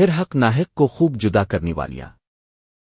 پھر حق ناحق کو خوب جدا کرنے والیاں۔